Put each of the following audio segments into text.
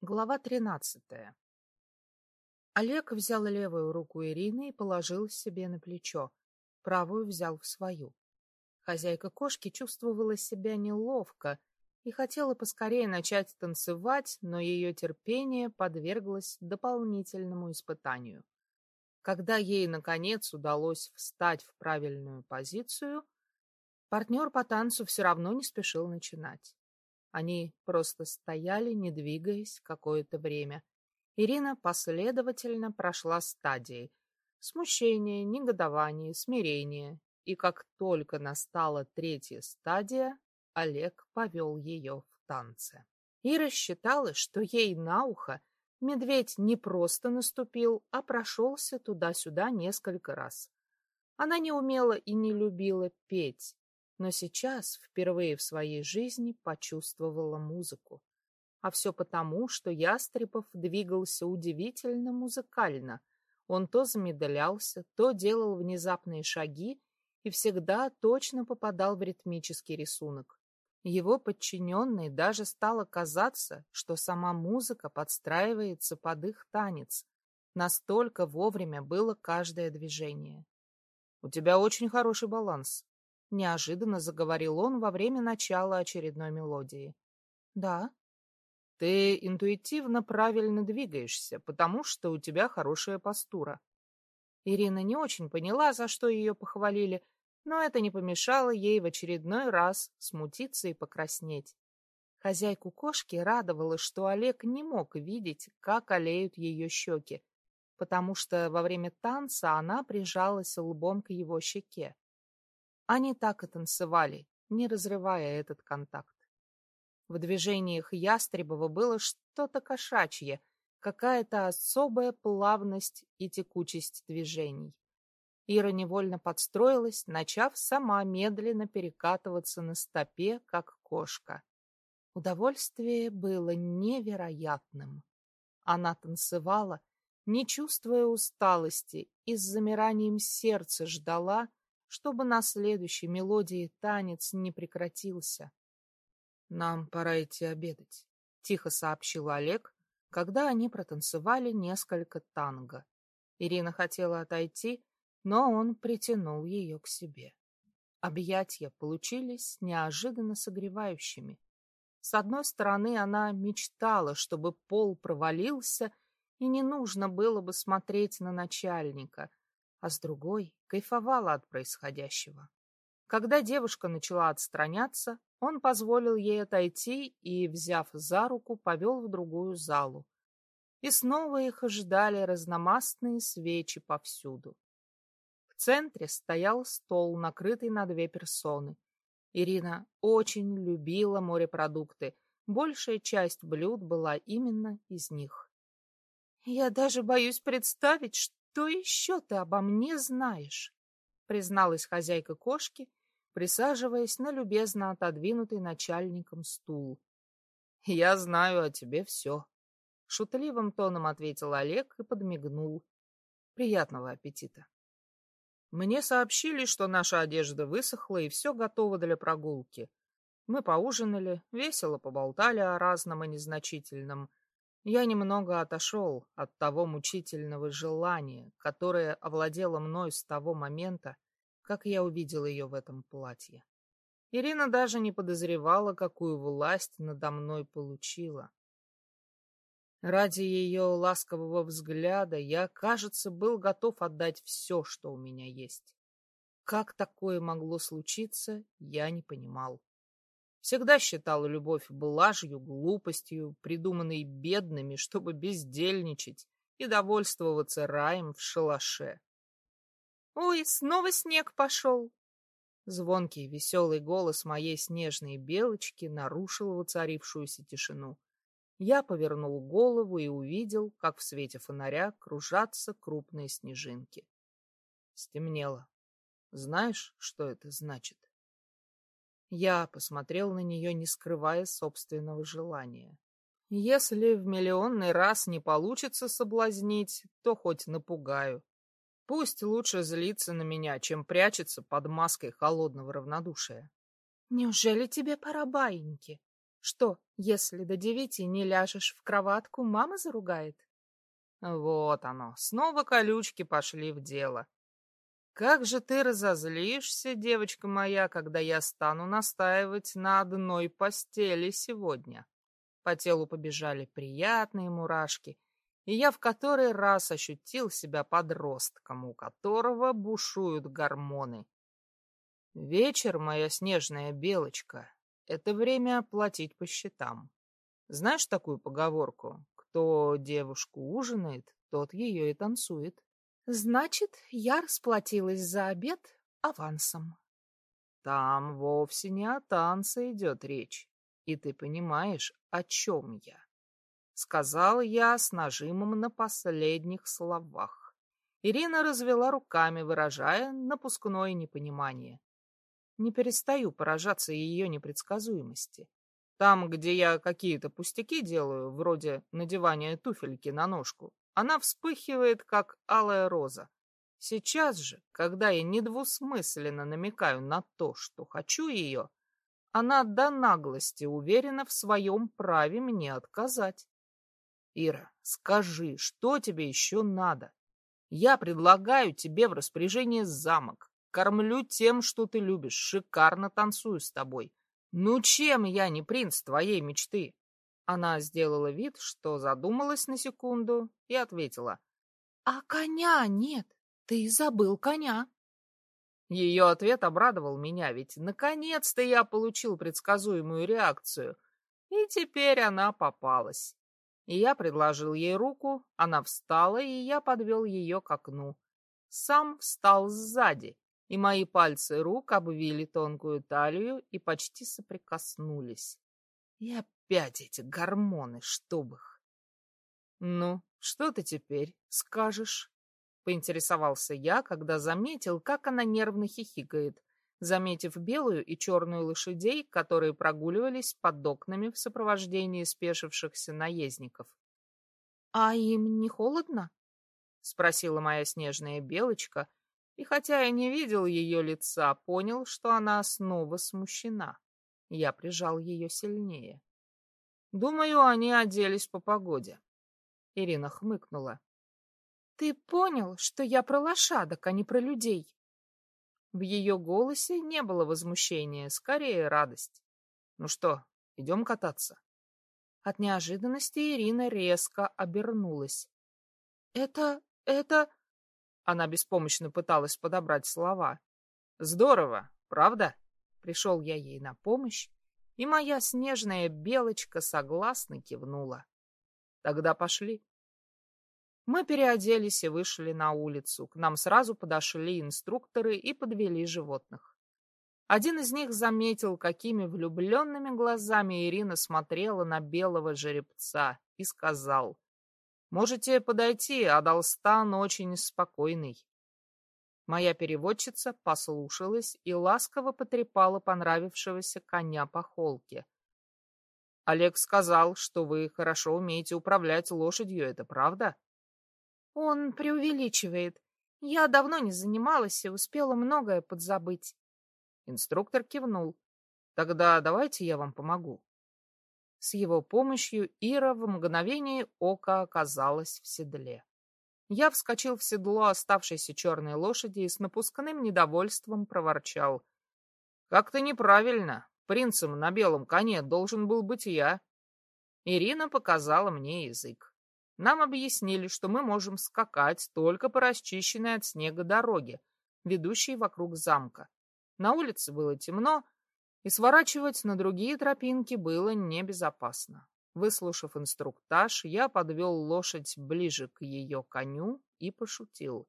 Глава тринадцатая. Олег взял левую руку Ирины и положил себе на плечо, правую взял в свою. Хозяйка кошки чувствовала себя неловко и хотела поскорее начать танцевать, но ее терпение подверглось дополнительному испытанию. Когда ей, наконец, удалось встать в правильную позицию, партнер по танцу все равно не спешил начинать. Они просто стояли, не двигаясь, какое-то время. Ирина последовательно прошла стадии. Смущение, негодование, смирение. И как только настала третья стадия, Олег повел ее в танце. Ира считала, что ей на ухо медведь не просто наступил, а прошелся туда-сюда несколько раз. Она не умела и не любила петь, но сейчас впервые в своей жизни почувствовала музыку. А все потому, что Ястребов двигался удивительно музыкально. Он то замедлялся, то делал внезапные шаги и всегда точно попадал в ритмический рисунок. Его подчиненной даже стало казаться, что сама музыка подстраивается под их танец. Настолько вовремя было каждое движение. — У тебя очень хороший баланс, — неожиданно заговорил он во время начала очередной мелодии. «Да». «Ты интуитивно правильно двигаешься, потому что у тебя хорошая постура». Ирина не очень поняла, за что ее похвалили, но это не помешало ей в очередной раз смутиться и покраснеть. Хозяйку кошки радовало, что Олег не мог видеть, как олеют ее щеки, потому что во время танца она прижалась лбом к его щеке. Они так и танцевали, не разрывая этот контакт. В движениях Ястребова было что-то кошачье, какая-то особая плавность и текучесть движений. Ира невольно подстроилась, начав сама медленно перекатываться на стопе, как кошка. Удовольствие было невероятным. Она танцевала, не чувствуя усталости, и с замиранием сердца ждала, чтобы на следующей мелодии танец не прекратился. «Нам пора идти обедать», — тихо сообщил Олег, когда они протанцевали несколько танго. Ирина хотела отойти, но он притянул ее к себе. Объятья получились неожиданно согревающими. С одной стороны, она мечтала, чтобы пол провалился, и не нужно было бы смотреть на начальника, а с другой кайфовала от происходящего. Когда девушка начала отстраняться, он позволил ей отойти и, взяв за руку, повел в другую залу. И снова их ожидали разномастные свечи повсюду. В центре стоял стол, накрытый на две персоны. Ирина очень любила морепродукты. Большая часть блюд была именно из них. «Я даже боюсь представить, что еще ты обо мне знаешь? призналась хозяйка кошки, присаживаясь на любезно отодвинутый начальником стул. Я знаю о тебе все. Шутливым тоном ответил Олег и подмигнул. Приятного аппетита. Мне сообщили, что наша одежда высохла и все готово для прогулки. Мы поужинали, весело поболтали о разном и незначительном, я немного отошел от того мучительного желания, которое овладело мной с того момента, как я увидел ее в этом платье. Ирина даже не подозревала, какую власть надо мной получила. Ради ее ласкового взгляда я, кажется, был готов отдать все, что у меня есть. Как такое могло случиться, я не понимал. Всегда считала любовь блажью, глупостью, придуманной бедными, чтобы бездельничать и довольствоваться раем в шалаше. «Ой, снова снег пошел!» Звонкий, веселый голос моей снежной белочки нарушил воцарившуюся тишину. Я повернул голову и увидел, как в свете фонаря кружатся крупные снежинки. Стемнело. Знаешь, что это значит? Я посмотрел на нее, не скрывая собственного желания. Если в миллионный раз не получится соблазнить, то хоть напугаю. Пусть лучше злится на меня, чем прячется под маской холодного равнодушия. — Неужели тебе пора баиньки? Что, если до девяти не ляжешь в кроватку, мама заругает? Вот оно, снова колючки пошли в дело. Как же ты разозлишься, девочка моя, когда я стану настаивать на одной постели сегодня. По телу побежали приятные мурашки, и я в который раз ощутил себя подростком, у которого бушуют гормоны. Вечер, моя снежная белочка, — это время платить по счетам. Знаешь такую поговорку? Кто девушку ужинает, тот ее и танцует. Значит, я расплатилась за обед авансом. Там вовсе не о танце идет речь, и ты понимаешь, о чем я. Сказал я с нажимом на последних словах. Ирина развела руками, выражая напускное непонимание. Не перестаю поражаться ее непредсказуемости. Там, где я какие-то пустяки делаю, вроде надевания туфельки на ножку, она вспыхивает, как алая роза. Сейчас же, когда я недвусмысленно намекаю на то, что хочу ее, она до наглости уверена в своем праве мне отказать. Ира, скажи, что тебе еще надо? Я предлагаю тебе в распоряжение замок. Кормлю тем, что ты любишь, шикарно танцую с тобой. Ну чем я не принц твоей мечты? Она сделала вид, что задумалась на секунду и ответила. — А коня нет, ты забыл коня. Ее ответ обрадовал меня, ведь наконец-то я получил предсказуемую реакцию, и теперь она попалась. И я предложил ей руку, она встала, и я подвел ее к окну. Сам встал сзади, и мои пальцы рук обвили тонкую талию и почти соприкоснулись. И опять эти гормоны, чтоб их. Ну, что ты теперь скажешь? Поинтересовался я, когда заметил, как она нервно хихикает, заметив белую и черную лошадей, которые прогуливались под окнами в сопровождении спешившихся наездников. — А им не холодно? — спросила моя снежная белочка, и хотя я не видел ее лица, понял, что она снова смущена. Я прижал ее сильнее. Думаю, они оделись по погоде. Ирина хмыкнула. Ты понял, что я про лошадок, а не про людей? В ее голосе не было возмущения, скорее радость. Ну что, идем кататься? От неожиданности Ирина резко обернулась. Это... это... Она беспомощно пыталась подобрать слова. Здорово, правда? Пришел я ей на помощь, и моя снежная белочка согласно кивнула. Тогда пошли. Мы переоделись и вышли на улицу. К нам сразу подошли инструкторы и подвели животных. Один из них заметил, какими влюбленными глазами Ирина смотрела на белого жеребца, и сказал, «Можете подойти, Адалстан очень спокойный». Моя переводчица послушалась и ласково потрепала понравившегося коня по холке. Олег сказал, что вы хорошо умеете управлять лошадью, это правда? Он преувеличивает. Я давно не занималась и успела многое подзабыть. Инструктор кивнул. Тогда давайте я вам помогу. С его помощью Ира в мгновение ока оказалась в седле. Я вскочил в седло оставшейся черной лошади и с напускным недовольством проворчал. «Как-то неправильно. Принцем на белом коне должен был быть я». Ирина показала мне язык. Нам объяснили, что мы можем скакать только по расчищенной от снега дороге, ведущей вокруг замка. На улице было темно, и сворачивать на другие тропинки было небезопасно. Выслушав инструктаж, я подвел лошадь ближе к ее коню и пошутил.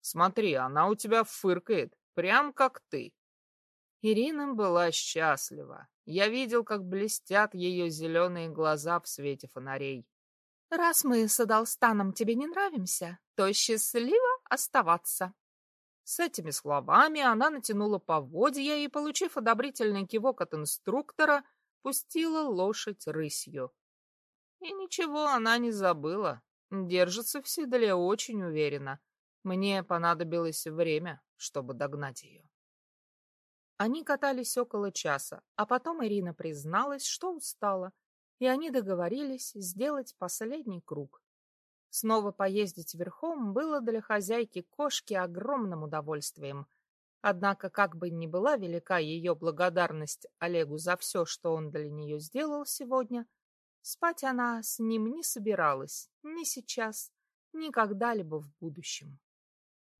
«Смотри, она у тебя фыркает, прям как ты». Ирина была счастлива. Я видел, как блестят ее зеленые глаза в свете фонарей. «Раз мы с Адалстаном тебе не нравимся, то счастливо оставаться». С этими словами она натянула поводья и, получив одобрительный кивок от инструктора, пустила лошадь рысью. И ничего она не забыла. Держится в седле очень уверенно. Мне понадобилось время, чтобы догнать ее. Они катались около часа, а потом Ирина призналась, что устала, и они договорились сделать последний круг. Снова поездить верхом было для хозяйки кошки огромным удовольствием. Однако, как бы ни была велика ее благодарность Олегу за все, что он для нее сделал сегодня, спать она с ним не собиралась ни сейчас, ни когда-либо в будущем.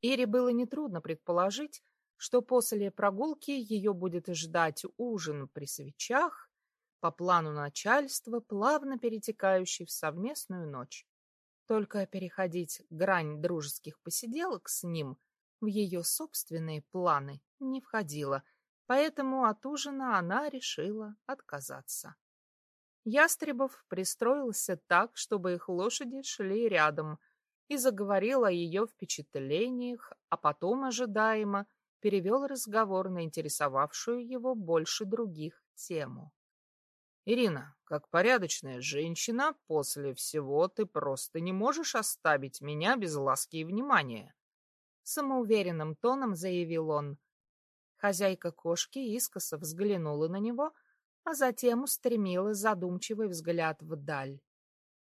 Ире было нетрудно предположить, что после прогулки ее будет ждать ужин при свечах, по плану начальства, плавно перетекающий в совместную ночь. Только переходить грань дружеских посиделок с ним в ее собственные планы не входило, поэтому от ужина она решила отказаться. Ястребов пристроился так, чтобы их лошади шли рядом, и заговорил о ее впечатлениях, а потом, ожидаемо, перевел разговор на интересовавшую его больше других тему. «Ирина, как порядочная женщина, после всего ты просто не можешь оставить меня без ласки и внимания», самоуверенным тоном заявил он. Хозяйка кошки искоса взглянула на него, а затем устремила задумчивый взгляд вдаль.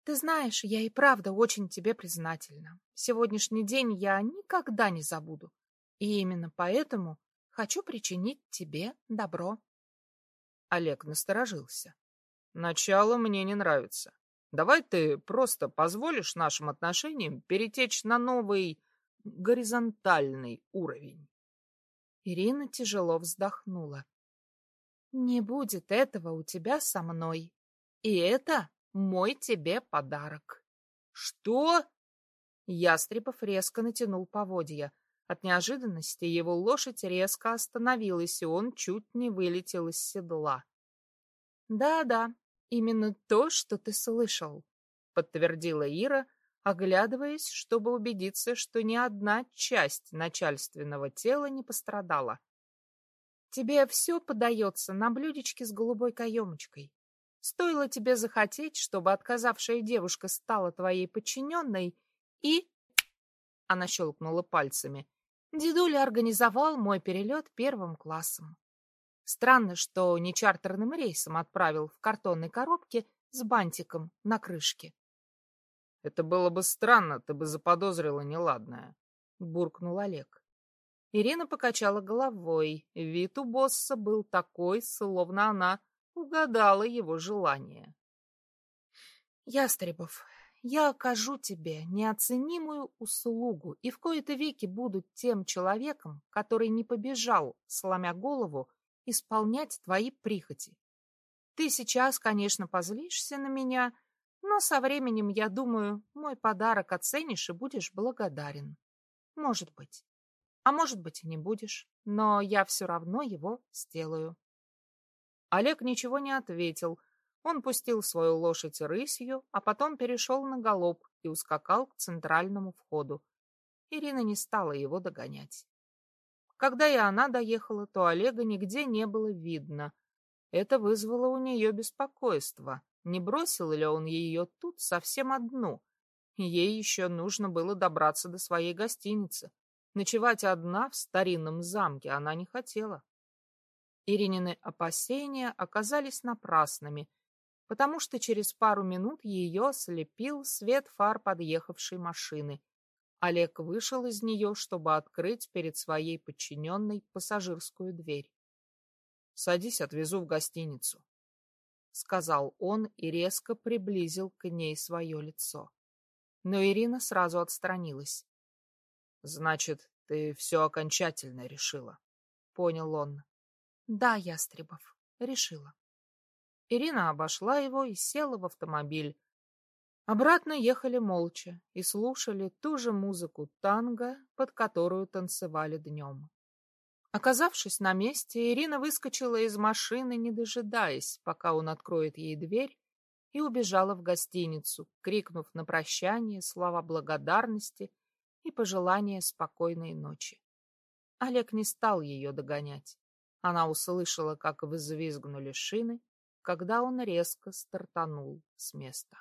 «Ты знаешь, я и правда очень тебе признательна. Сегодняшний день я никогда не забуду. И именно поэтому хочу причинить тебе добро. Олег насторожился. Начало мне не нравится. Давай ты просто позволишь нашим отношениям перетечь на новый горизонтальный уровень. Ирина тяжело вздохнула. Не будет этого у тебя со мной. И это мой тебе подарок. Что? Ястребов резко натянул поводья. От неожиданности его лошадь резко остановилась, и он чуть не вылетел из седла. «Да-да, именно то, что ты слышал», — подтвердила Ира, оглядываясь, чтобы убедиться, что ни одна часть начальственного тела не пострадала. «Тебе все подается на блюдечке с голубой каемочкой. Стоило тебе захотеть, чтобы отказавшая девушка стала твоей подчиненной, и...» Она щелкнула пальцами. Дедуля организовал мой перелет первым классом. Странно, что не чартерным рейсом отправил в картонной коробке с бантиком на крышке. — Это было бы странно, ты бы заподозрила неладное, — буркнул Олег. Ирина покачала головой. Вид у босса был такой, словно она угадала его желание. — Ястребов, я окажу тебе неоценимую услугу и в кои-то веки буду тем человеком, который не побежал, сломя голову, исполнять твои прихоти. Ты сейчас, конечно, позлишься на меня, со временем, я думаю, мой подарок оценишь и будешь благодарен. Может быть. А может быть и не будешь, но я все равно его сделаю. Олег ничего не ответил, — он пустил свою лошадь рысью, а потом перешел на галоп и ускакал к центральному входу. Ирина не стала его догонять. Когда и она доехала, то Олега нигде не было видно. Это вызвало у нее беспокойство. Не бросил ли он ее тут совсем одну? Ей еще нужно было добраться до своей гостиницы. Ночевать одна в старинном замке она не хотела. Иринины опасения оказались напрасными — потому что через пару минут ее ослепил свет фар подъехавшей машины. Олег вышел из нее, чтобы открыть перед своей подчиненной пассажирскую дверь. — Садись, отвезу в гостиницу, — сказал он и резко приблизил к ней свое лицо. Но Ирина сразу отстранилась. — Значит, ты все окончательно решила, — понял он. — Да, Ястребов, решила. Ирина обошла его и села в автомобиль. Обратно ехали молча и слушали ту же музыку танго, под которую танцевали днем. Оказавшись на месте, Ирина выскочила из машины, не дожидаясь, пока он откроет ей дверь, и убежала в гостиницу, крикнув на прощание слова благодарности и пожелания спокойной ночи. Олег не стал ее догонять. Она услышала, как взвизгнули шины, когда он резко стартанул с места.